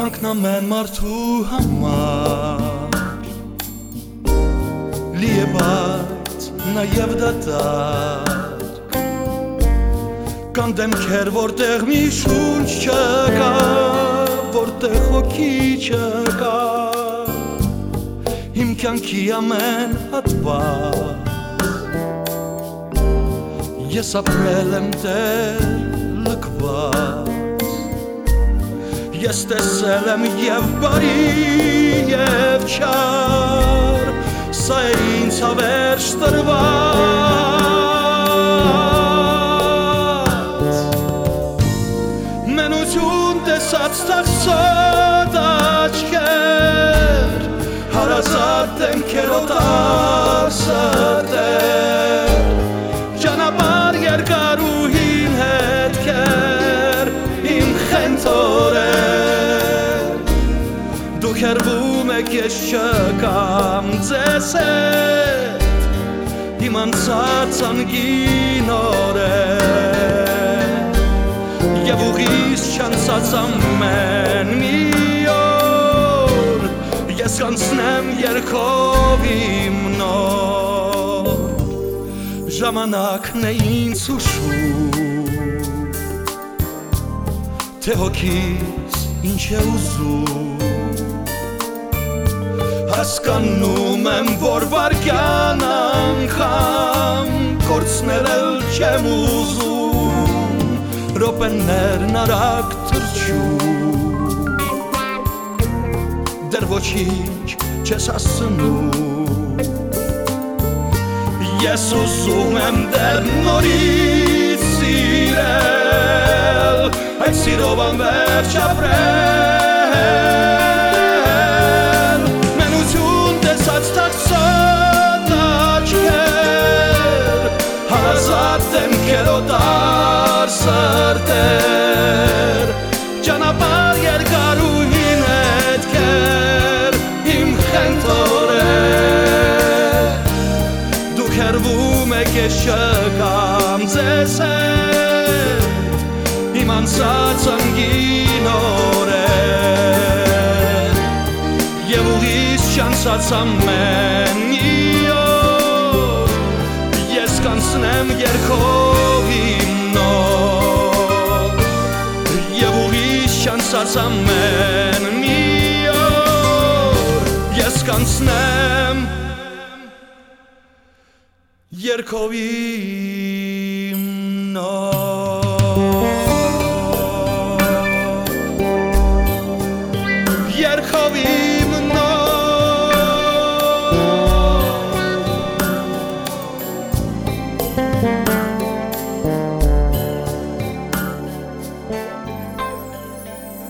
կյանքն ամեն մարդու համար Լի է բայց նաև դատարկ Կան դեմքեր, որտեղ մի շունչ չկա Որտեղ հոգի չկա Իմ կյանքի ամեն հատված Ես ապրել եմ դեր լկված Ես տեսել եմ եւ բարի եւ չար Սա ինձ հավերժ տրված Մենություն տեսած թախսոտ աչքեր Հարազատ դեմքերոտ արսատեր Դուք հերվում եք ես չկամ ձեզ հետ Իմ անցած անգին օրեր Եվ ուղիս չանցած ամեն մի օր Ես կանցնեմ երկով իմ նոր Ժամանակն է ինձ ուշում Թե հոգիս ինչ է ուզում Հասկանում եմ, որ վարկյան անգամ Կործնել էլ չեմ ուզում Ռոպեններն արագ թրջում Դեր ոչինչ չես ասնում Ես ուզում եմ դեր նորից սիրել Այդ սիրով անվերջ ապրել Հարազատ դեմքերոտ արսրտեր Ճանապար երկար ու հին հետքեր Իմ խենթորեր Դուք հերվում եք ես չկամ ձեզ հետ Իմ անցած անգին օրեր Եվ ուղիս չանցած ամեն Ես կանցնեմ երկով իմ նոր Եվ ուղիս չանցած ամեն մի օր Ես կանցնեմ երկով իմ նոր Երկով իմ Música